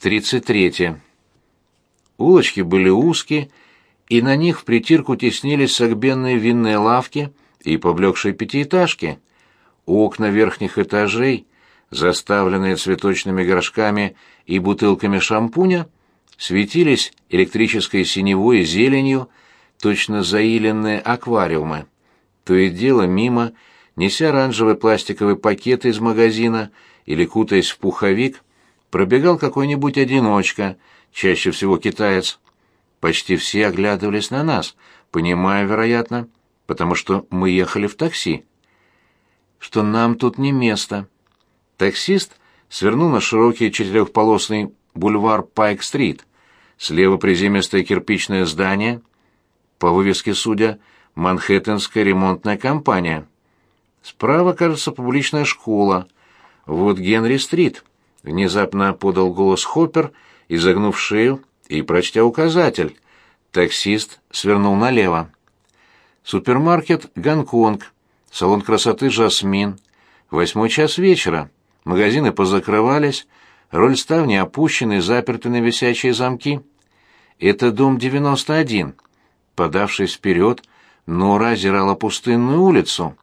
33. Улочки были узкие, и на них в притирку теснились согбенные винные лавки и поблекшие пятиэтажки. Окна верхних этажей, заставленные цветочными горшками и бутылками шампуня, светились электрической синевой зеленью, точно заиленные аквариумы. То и дело мимо, неся оранжевые пластиковые пакеты из магазина или кутаясь в пуховик, пробегал какой-нибудь одиночка, чаще всего китаец. Почти все оглядывались на нас, понимая, вероятно, потому что мы ехали в такси, что нам тут не место. Таксист свернул на широкий четырехполосный бульвар Пайк-стрит. Слева приземистое кирпичное здание, по вывеске судя, Манхэттенская ремонтная компания. Справа, кажется, публичная школа. Вот Генри-стрит. Внезапно подал голос Хоппер, изогнув шею и прочтя указатель. Таксист свернул налево. Супермаркет «Гонконг», салон красоты «Жасмин». Восьмой час вечера. Магазины позакрывались, роль ставни опущены, заперты на висячие замки. Это дом 91. Подавшись вперед, Нора озирала пустынную улицу.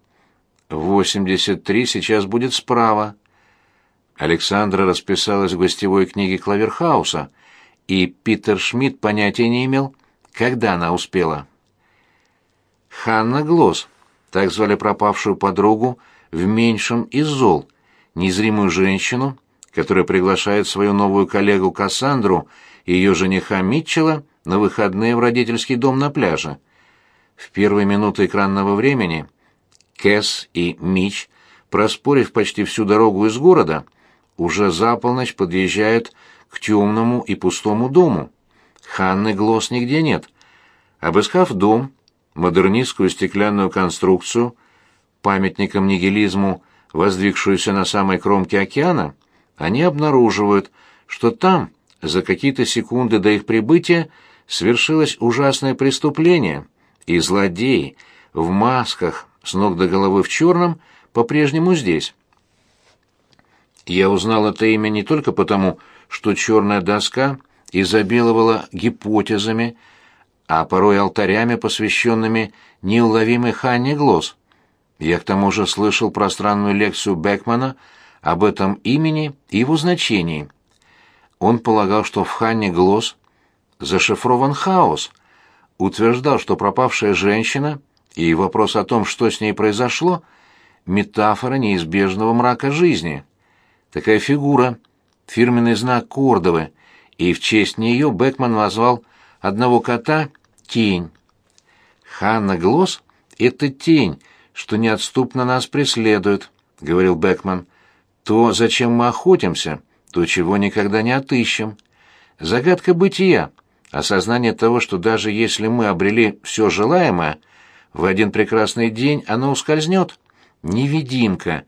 83 сейчас будет справа. Александра расписалась в гостевой книге Клаверхауса, и Питер Шмидт понятия не имел, когда она успела. Ханна Глосс, так звали пропавшую подругу в меньшем из зол, незримую женщину, которая приглашает свою новую коллегу Кассандру и ее жениха Митчелла на выходные в родительский дом на пляже. В первые минуты экранного времени Кэс и Мич, проспорив почти всю дорогу из города, уже за полночь подъезжают к темному и пустому дому. Ханны Глосс нигде нет. Обыскав дом, модернистскую стеклянную конструкцию, памятником нигилизму, воздвигшуюся на самой кромке океана, они обнаруживают, что там, за какие-то секунды до их прибытия, свершилось ужасное преступление, и злодеи в масках с ног до головы в черном по-прежнему здесь. Я узнал это имя не только потому, что черная доска изобиловала гипотезами, а порой алтарями, посвященными неуловимой Ханне Глосс. Я к тому же слышал пространную лекцию Бекмана об этом имени и его значении. Он полагал, что в Ханне Глосс зашифрован хаос, утверждал, что пропавшая женщина и вопрос о том, что с ней произошло, метафора неизбежного мрака жизни. Такая фигура, фирменный знак Кордовы, и в честь нее Бекман назвал одного кота «Тень». «Ханна Глосс — это тень, что неотступно нас преследует», — говорил Бекман. «То, зачем мы охотимся, то, чего никогда не отыщем. Загадка бытия, осознание того, что даже если мы обрели все желаемое, в один прекрасный день оно ускользнет. Невидимка,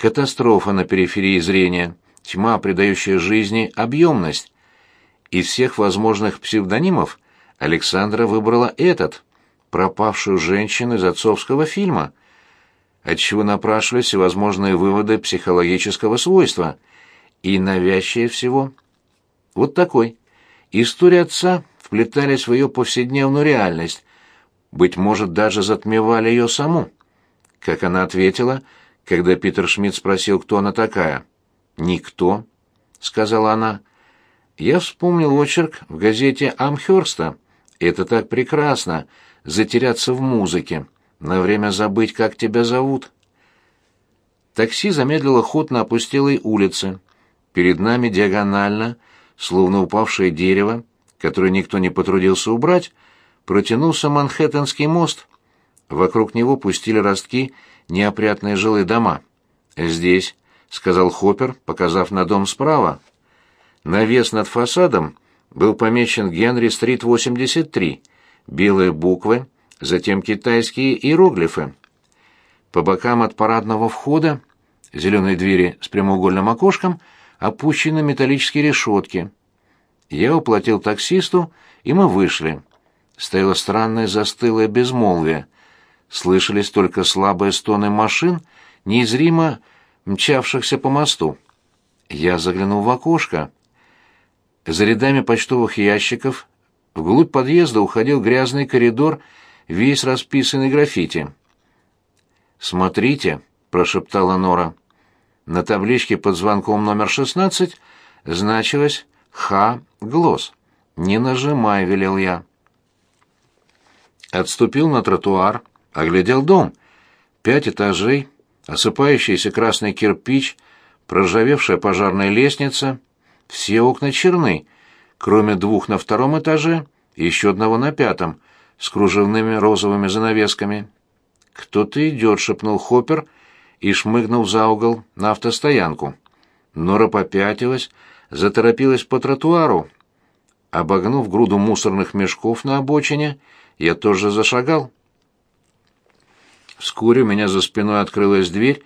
катастрофа на периферии зрения, тьма, придающая жизни объемность. Из всех возможных псевдонимов Александра выбрала этот, пропавшую женщину из отцовского фильма, отчего напрашивались всевозможные выводы психологического свойства, и навязчивее всего вот такой. История отца вплетались в ее повседневную реальность, быть может, даже затмевали ее саму. Как она ответила — когда Питер Шмидт спросил, кто она такая. «Никто», — сказала она. Я вспомнил очерк в газете Амхёрста. Это так прекрасно — затеряться в музыке, на время забыть, как тебя зовут. Такси замедлило ход на опустелой улице. Перед нами диагонально, словно упавшее дерево, которое никто не потрудился убрать, протянулся Манхэттенский мост. Вокруг него пустили ростки неопрятные жилые дома. «Здесь», — сказал Хоппер, показав на дом справа. Навес над фасадом был помечен Генри-стрит 83, белые буквы, затем китайские иероглифы. По бокам от парадного входа, зеленой двери с прямоугольным окошком, опущены металлические решетки. Я уплатил таксисту, и мы вышли. Стояло странное застылое безмолвие — слышались только слабые стоны машин, неизримо мчавшихся по мосту. Я заглянул в окошко. За рядами почтовых ящиков вглубь подъезда уходил грязный коридор, весь расписанный граффити. «Смотрите», — прошептала Нора. На табличке под звонком номер 16 значилось «Х. Глосс». «Не нажимай», — велел я. Отступил на тротуар, оглядел дом. Пять этажей, осыпающийся красный кирпич, проржавевшая пожарная лестница. Все окна черны, кроме двух на втором этаже и еще одного на пятом, с кружевными розовыми занавесками. «Кто-то идет», — шепнул Хоппер и шмыгнул за угол на автостоянку. Нора попятилась, заторопилась по тротуару. Обогнув груду мусорных мешков на обочине, я тоже зашагал. Вскоре у меня за спиной открылась дверь,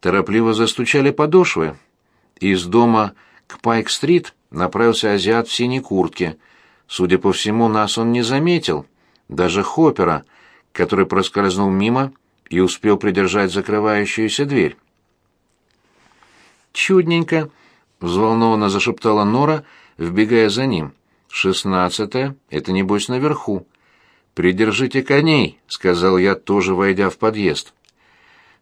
торопливо застучали подошвы. Из дома к Пайк-стрит направился азиат в синей куртке. Судя по всему, нас он не заметил. Даже Хоппера, который проскользнул мимо и успел придержать закрывающуюся дверь. «Чудненько!» — взволнованно зашептала Нора, вбегая за ним. «Шестнадцатое — это, небось, наверху. «Придержите коней», — сказал я, тоже войдя в подъезд.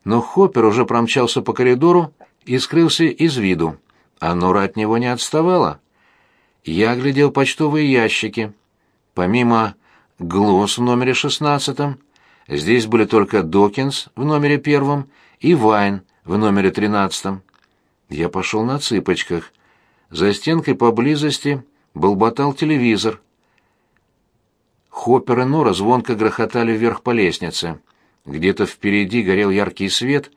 Но Хоппер уже промчался по коридору и скрылся из виду, а Нора от него не отставала. Я глядел почтовые ящики. Помимо «Глосс» в номере шестнадцатом, здесь были только «Докинс» в номере первом и «Вайн» в номере тринадцатом. Я пошел на цыпочках. За стенкой поблизости болботал телевизор. Хоппер и Нора звонко грохотали вверх по лестнице. Где-то впереди горел яркий свет,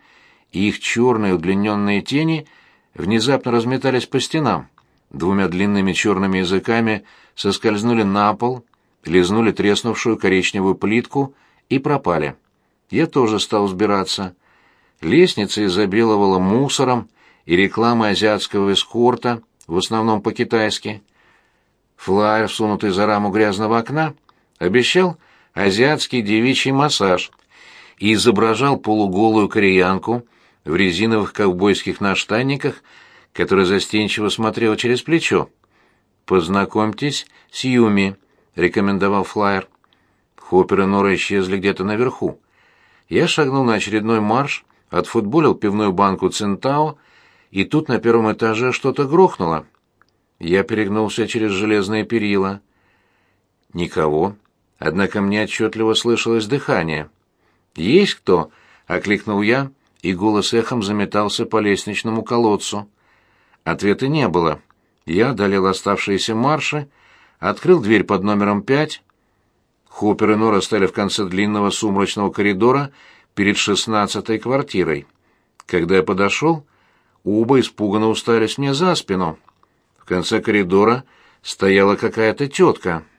и их черные удлиненные тени внезапно разметались по стенам. Двумя длинными черными языками соскользнули на пол, лизнули треснувшую коричневую плитку и пропали. Я тоже стал сбираться. Лестница изобиловала мусором и рекламой азиатского эскорта, в основном по-китайски. Флайер, всунутый за раму грязного окна — Обещал азиатский девичий массаж и изображал полуголую кореянку в резиновых ковбойских наштанниках, которая застенчиво смотрела через плечо. «Познакомьтесь с Юми», — рекомендовал флаер. Хоппер и Нора исчезли где-то наверху. Я шагнул на очередной марш, отфутболил пивную банку Центао, и тут на первом этаже что-то грохнуло. Я перегнулся через железные перила. Никого однако мне отчетливо слышалось дыхание. «Есть кто?» — окликнул я, и голос эхом заметался по лестничному колодцу. Ответа не было. Я одолел оставшиеся марши, открыл дверь под номером пять. Хоппер и Нора стали в конце длинного сумрачного коридора перед шестнадцатой квартирой. Когда я подошел, оба испуганно уставились мне за спину. В конце коридора стояла какая-то тетка —